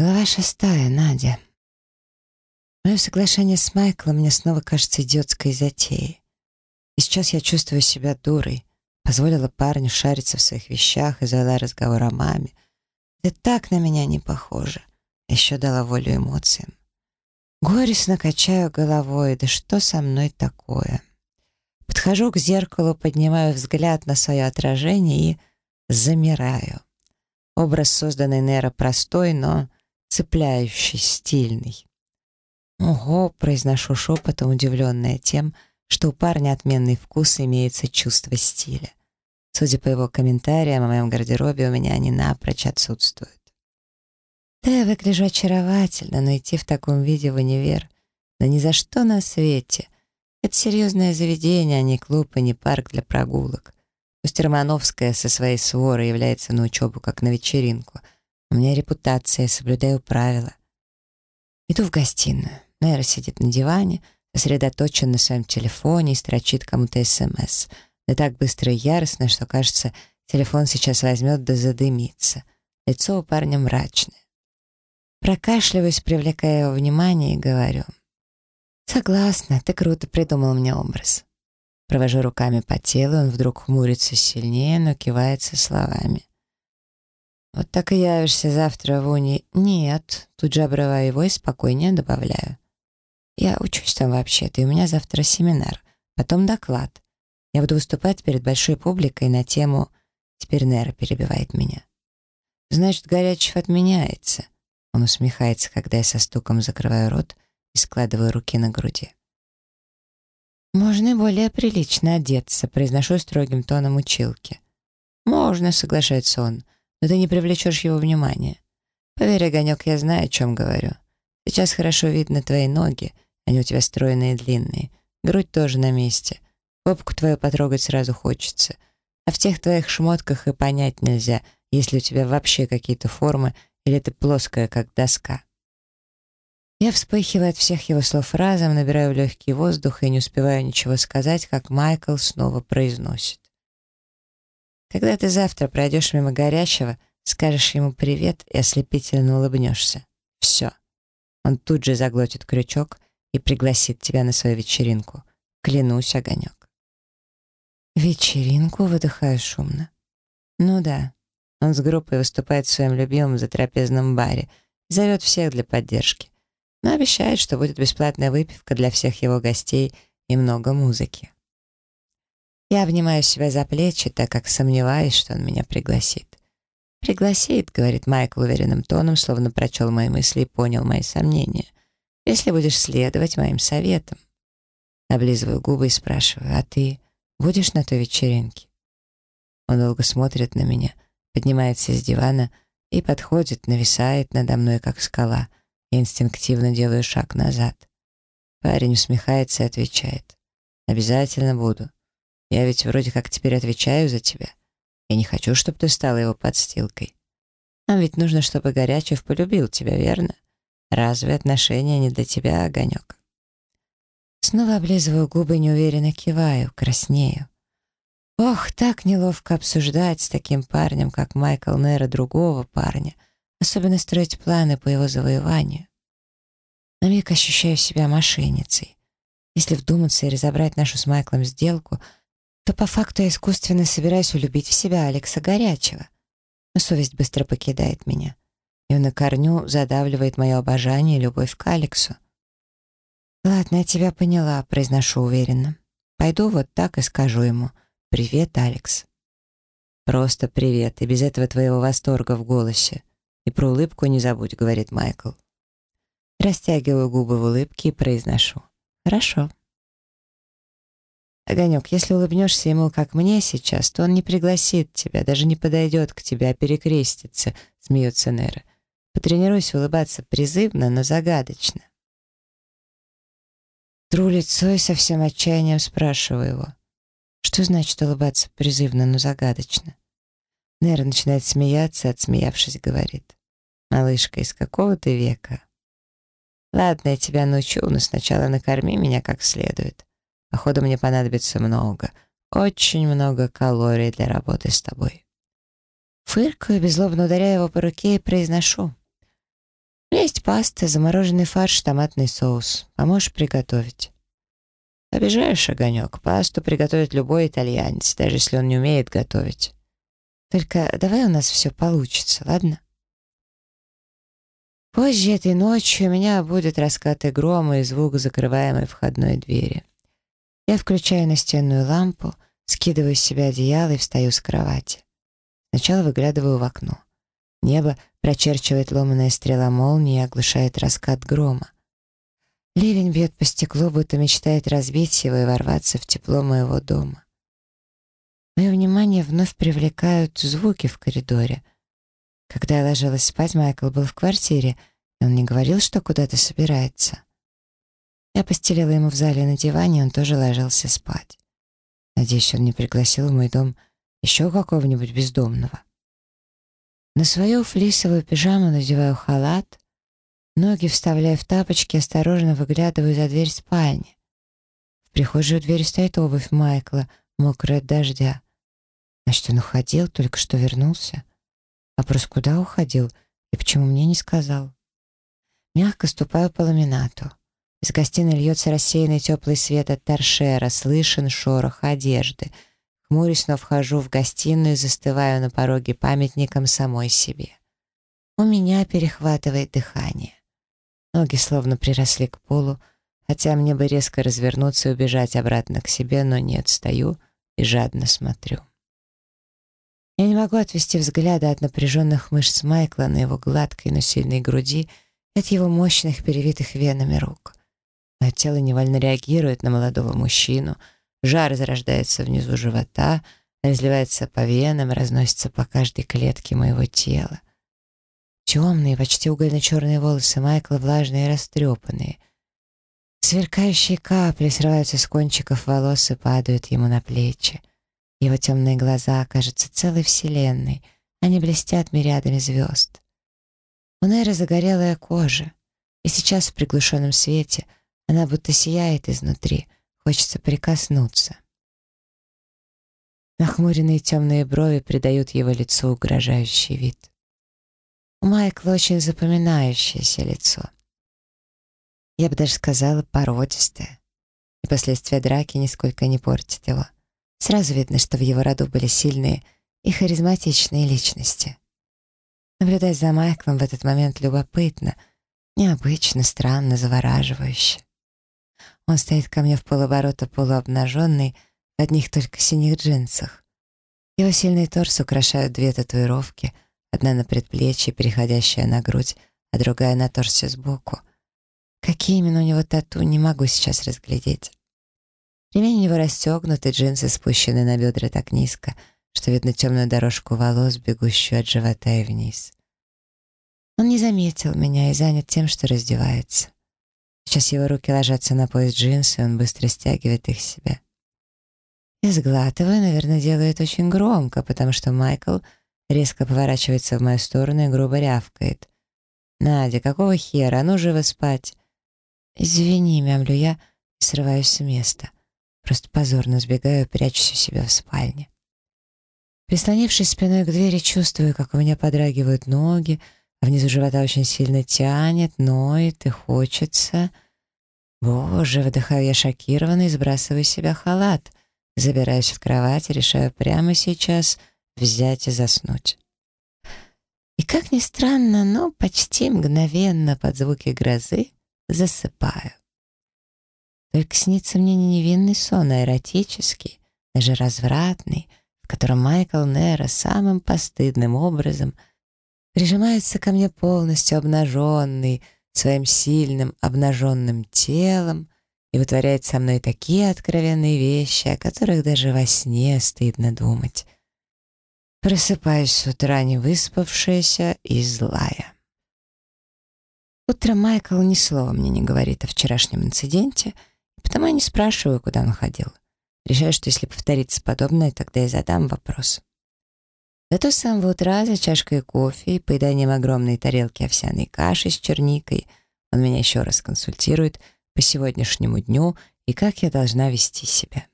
Глава шестая, Надя. Мое соглашение с Майклом мне снова кажется идиотской затеей. И сейчас я чувствую себя дурой. Позволила парню шариться в своих вещах и завела разговор о маме. Это так на меня не похоже. Еще дала волю эмоциям. Горестно качаю головой. Да что со мной такое? Подхожу к зеркалу, поднимаю взгляд на свое отражение и замираю. Образ, созданный Нера, простой, но цепляющий, стильный. «Ого!» — произношу шепотом, удивленная тем, что у парня отменный вкус и имеется чувство стиля. Судя по его комментариям, о моем гардеробе у меня они напрочь отсутствуют. Да, я выгляжу очаровательно, но идти в таком виде в универ, да ни за что на свете. Это серьезное заведение, а не клуб и не парк для прогулок. Пусть Романовская со своей сворой является на учебу, как на вечеринку. У меня репутация, я соблюдаю правила. Иду в гостиную. Нэра сидит на диване, сосредоточен на своем телефоне и строчит кому-то СМС. Да так быстро и яростно, что, кажется, телефон сейчас возьмет да задымится. Лицо у парня мрачное. Прокашливаюсь, привлекая его внимание, и говорю. «Согласна, ты круто придумал мне образ». Провожу руками по телу, он вдруг хмурится сильнее, но кивается словами. «Вот так и явишься завтра в уни...» «Нет», тут же обрываю его и спокойнее добавляю. «Я учусь там вообще-то, и у меня завтра семинар, потом доклад. Я буду выступать перед большой публикой на тему...» Теперь Нера перебивает меня. «Значит, Горячев отменяется». Он усмехается, когда я со стуком закрываю рот и складываю руки на груди. «Можно более прилично одеться», — произношу строгим тоном училки. «Можно», — соглашается он, — «но ты не привлечешь его внимания. Поверь, Огонек, я знаю, о чем говорю. Сейчас хорошо видно твои ноги, они у тебя стройные и длинные. Грудь тоже на месте. Попку твою потрогать сразу хочется. А в тех твоих шмотках и понять нельзя, если у тебя вообще какие-то формы или ты плоская, как доска. Я вспыхиваю от всех его слов разом, набираю легкий воздух и не успеваю ничего сказать, как Майкл снова произносит. Когда ты завтра пройдешь мимо горящего, скажешь ему привет и ослепительно улыбнешься. Все. Он тут же заглотит крючок и пригласит тебя на свою вечеринку. Клянусь, огонек. Вечеринку выдыхаю шумно. Ну да, он с группой выступает в своем любимом затрапезном баре, зовет всех для поддержки. Но обещает, что будет бесплатная выпивка для всех его гостей и много музыки. Я обнимаю себя за плечи, так как сомневаюсь, что он меня пригласит. «Пригласит», — говорит Майкл уверенным тоном, словно прочел мои мысли и понял мои сомнения. «Если будешь следовать моим советам». Облизываю губы и спрашиваю, «А ты будешь на той вечеринке?» Он долго смотрит на меня — поднимается с дивана и подходит, нависает надо мной, как скала. Я инстинктивно делаю шаг назад. Парень усмехается и отвечает. «Обязательно буду. Я ведь вроде как теперь отвечаю за тебя. Я не хочу, чтобы ты стала его подстилкой. Нам ведь нужно, чтобы Горячев полюбил тебя, верно? Разве отношения не для тебя, огонек?» Снова облизываю губы, неуверенно киваю, краснею. Ох, так неловко обсуждать с таким парнем, как Майкл Нера, другого парня, особенно строить планы по его завоеванию. На миг ощущаю себя мошенницей. Если вдуматься и разобрать нашу с Майклом сделку, то по факту я искусственно собираюсь улюбить в себя Алекса Горячего. Но совесть быстро покидает меня. И на корню задавливает мое обожание и любовь к Алексу. «Ладно, я тебя поняла», — произношу уверенно. «Пойду вот так и скажу ему». «Привет, Алекс». «Просто привет, и без этого твоего восторга в голосе. И про улыбку не забудь», — говорит Майкл. Растягиваю губы в улыбке и произношу. «Хорошо». «Огонек, если улыбнешься ему, как мне сейчас, то он не пригласит тебя, даже не подойдет к тебе, а перекрестится», — смеется Нера. «Потренируйся улыбаться призывно, но загадочно». Тру лицо и со всем отчаянием спрашиваю его. Что значит улыбаться призывно, но загадочно? Нера начинает смеяться, отсмеявшись, говорит. «Малышка, из какого ты века?» «Ладно, я тебя научу, но сначала накорми меня как следует. Походу, мне понадобится много, очень много калорий для работы с тобой». Фыркаю, беззлобно ударяю его по руке и произношу. Есть паста, замороженный фарш, томатный соус. Поможешь приготовить?» «Обижаешь, Огонек. Пасту приготовит любой итальянец, даже если он не умеет готовить. Только давай у нас все получится, ладно?» Позже этой ночью у меня будет раскаты грома и звук закрываемой входной двери. Я включаю настенную лампу, скидываю с себя одеяло и встаю с кровати. Сначала выглядываю в окно. Небо прочерчивает ломаная стрела молнии и оглушает раскат грома. Ливень бьет по стеклу, будто мечтает разбить его и ворваться в тепло моего дома. Мое внимание вновь привлекают звуки в коридоре. Когда я ложилась спать, Майкл был в квартире, и он не говорил, что куда-то собирается. Я постелила ему в зале на диване, он тоже ложился спать. Надеюсь, он не пригласил в мой дом еще какого-нибудь бездомного. На свою флисовую пижаму надеваю халат, ноги вставляю в тапочки, осторожно выглядываю за дверь спальни. В прихожей у двери стоит обувь Майкла, мокрая от дождя. Значит, он уходил, только что вернулся. Вопрос, куда уходил и почему мне не сказал? Мягко ступаю по ламинату. Из гостиной льется рассеянный теплый свет от торшера, слышен шорох одежды — Хмурюсь, но вхожу в гостиную и застываю на пороге памятником самой себе. У меня перехватывает дыхание. Ноги словно приросли к полу, хотя мне бы резко развернуться и убежать обратно к себе, но нет, стою и жадно смотрю. Я не могу отвести взгляда от напряженных мышц Майкла на его гладкой, но сильной груди от его мощных, перевитых венами рук. Мое тело невольно реагирует на молодого мужчину — Жар зарождается внизу живота, разливается по венам, разносится по каждой клетке моего тела. Темные, почти угольно-черные волосы Майкла влажные и растрепанные. Сверкающие капли срываются с кончиков волос и падают ему на плечи. Его темные глаза кажутся целой вселенной, они блестят мириадами звезд. У Нейры загорелая кожа, и сейчас в приглушенном свете она будто сияет изнутри — Хочется прикоснуться. Нахмуренные темные брови придают его лицу угрожающий вид. У Майкла очень запоминающееся лицо. Я бы даже сказала, породистое. И последствия драки нисколько не портят его. Сразу видно, что в его роду были сильные и харизматичные личности. Наблюдать за Майклом в этот момент любопытно, необычно, странно, завораживающе. Он стоит ко мне в полоборота полуобнаженный, в одних только синих джинсах. Его сильный торс украшают две татуировки, одна на предплечье, переходящая на грудь, а другая на торсе сбоку. Какие именно у него тату, не могу сейчас разглядеть. Ремень у него расстегнут, и джинсы спущены на бедра так низко, что видно темную дорожку волос, бегущую от живота и вниз. Он не заметил меня и занят тем, что раздевается. Сейчас его руки ложатся на пояс джинсы, он быстро стягивает их с себя. Я сглатываю, наверное, делает очень громко, потому что Майкл резко поворачивается в мою сторону и грубо рявкает. «Надя, какого хера? А ну живо спать!» «Извини, мямлю я срываюсь с места. Просто позорно сбегаю прячусь у себя в спальне. Прислонившись спиной к двери, чувствую, как у меня подрагивают ноги, внизу живота очень сильно тянет, ноет и хочется. Боже, выдыхаю я шокированно и сбрасываю с себя халат. Забираюсь в кровать и решаю прямо сейчас взять и заснуть. И как ни странно, но почти мгновенно под звуки грозы засыпаю. Только снится мне не невинный сон, а эротический, даже развратный, в котором Майкл Нера самым постыдным образом — прижимается ко мне полностью обнаженный, своим сильным обнаженным телом и вытворяет со мной такие откровенные вещи, о которых даже во сне стыдно думать. Просыпаюсь с утра не выспавшаяся и злая. Утром Майкл ни слова мне не говорит о вчерашнем инциденте, потому я не спрашиваю, куда он ходил. Решаю, что если повторится подобное, тогда я задам вопрос. Зато с самого утра за чашкой кофе и поеданием огромной тарелки овсяной каши с черникой он меня еще раз консультирует по сегодняшнему дню и как я должна вести себя.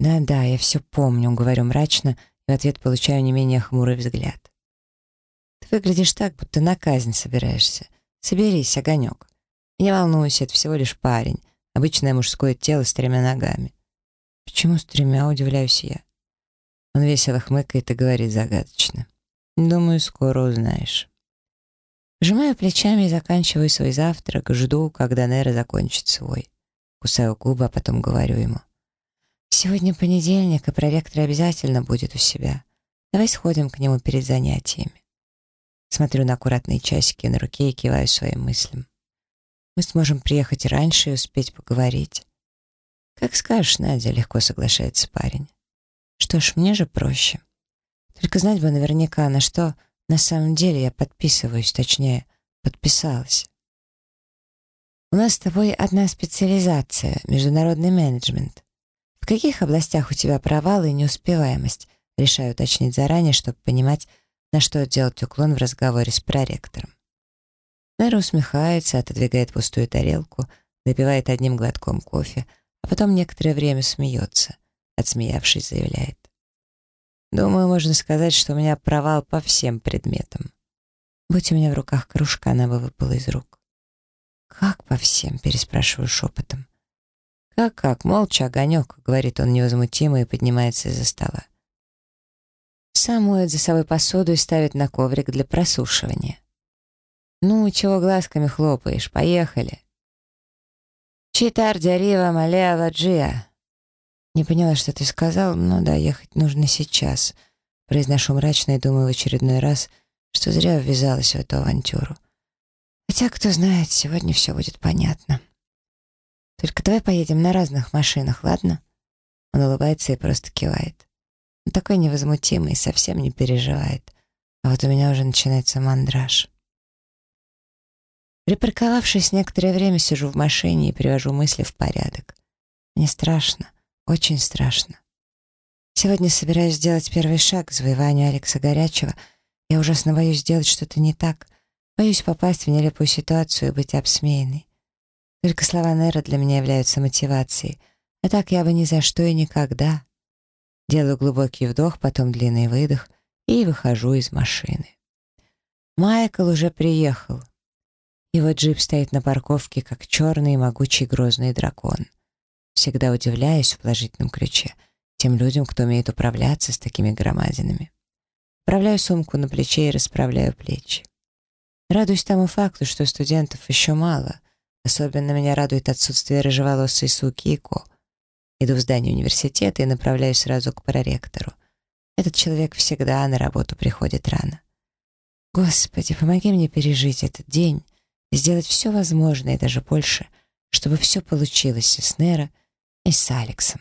«Да-да, я все помню», — говорю мрачно, и в ответ получаю не менее хмурый взгляд. «Ты выглядишь так, будто на казнь собираешься. Соберись, огонек. Не волнуйся, это всего лишь парень. Обычное мужское тело с тремя ногами. Почему с тремя, удивляюсь я. Он весело хмыкает и говорит загадочно. Думаю, скоро узнаешь. Сжимаю плечами и заканчиваю свой завтрак, жду, когда Нера закончит свой. Кусаю губы, а потом говорю ему. «Сегодня понедельник, и проректор обязательно будет у себя. Давай сходим к нему перед занятиями». Смотрю на аккуратные часики на руке и киваю своим мыслям. Мы сможем приехать раньше и успеть поговорить. «Как скажешь, Надя», — легко соглашается парень. «Что ж, мне же проще. Только знать бы наверняка, на что на самом деле я подписываюсь, точнее, подписалась. У нас с тобой одна специализация — международный менеджмент. В каких областях у тебя провалы и неуспеваемость? Решаю уточнить заранее, чтобы понимать, на что делать уклон в разговоре с проректором. Мэра усмехается, отодвигает пустую тарелку, допивает одним глотком кофе, а потом некоторое время смеется. Отсмеявшись, заявляет. Думаю, можно сказать, что у меня провал по всем предметам. Будь у меня в руках кружка, она бы выпала из рук. «Как по всем?» — переспрашиваю шепотом. «Как-как? Молча, огонек», — говорит он невозмутимо и поднимается из-за стола. Сам моет за собой посуду и ставит на коврик для просушивания. «Ну, чего глазками хлопаешь? Поехали!» «Читар дярива малева джия!» Не поняла, что ты сказал, но да, ехать нужно сейчас. Произношу мрачно и думаю в очередной раз, что зря ввязалась в эту авантюру. Хотя, кто знает, сегодня все будет понятно. Только давай поедем на разных машинах, ладно? Он улыбается и просто кивает. Он такой невозмутимый, совсем не переживает. А вот у меня уже начинается мандраж. Припарковавшись некоторое время, сижу в машине и привожу мысли в порядок. Мне страшно. Очень страшно. Сегодня собираюсь сделать первый шаг к завоеванию Алекса Горячего. Я ужасно боюсь сделать что-то не так. Боюсь попасть в нелепую ситуацию и быть обсмеянной. Только слова Нера для меня являются мотивацией. А так я бы ни за что и никогда. Делаю глубокий вдох, потом длинный выдох и выхожу из машины. Майкл уже приехал. Его джип стоит на парковке, как черный могучий грозный дракон. Всегда удивляюсь в положительном ключе тем людям, кто умеет управляться с такими громадинами. Вправляю сумку на плече и расправляю плечи. Радуюсь тому факту, что студентов еще мало. Особенно меня радует отсутствие рыжеволосой суки и ко. Иду в здание университета и направляюсь сразу к проректору. Этот человек всегда на работу приходит рано. Господи, помоги мне пережить этот день сделать все возможное и даже больше, чтобы все получилось с Нера, и с Алексом.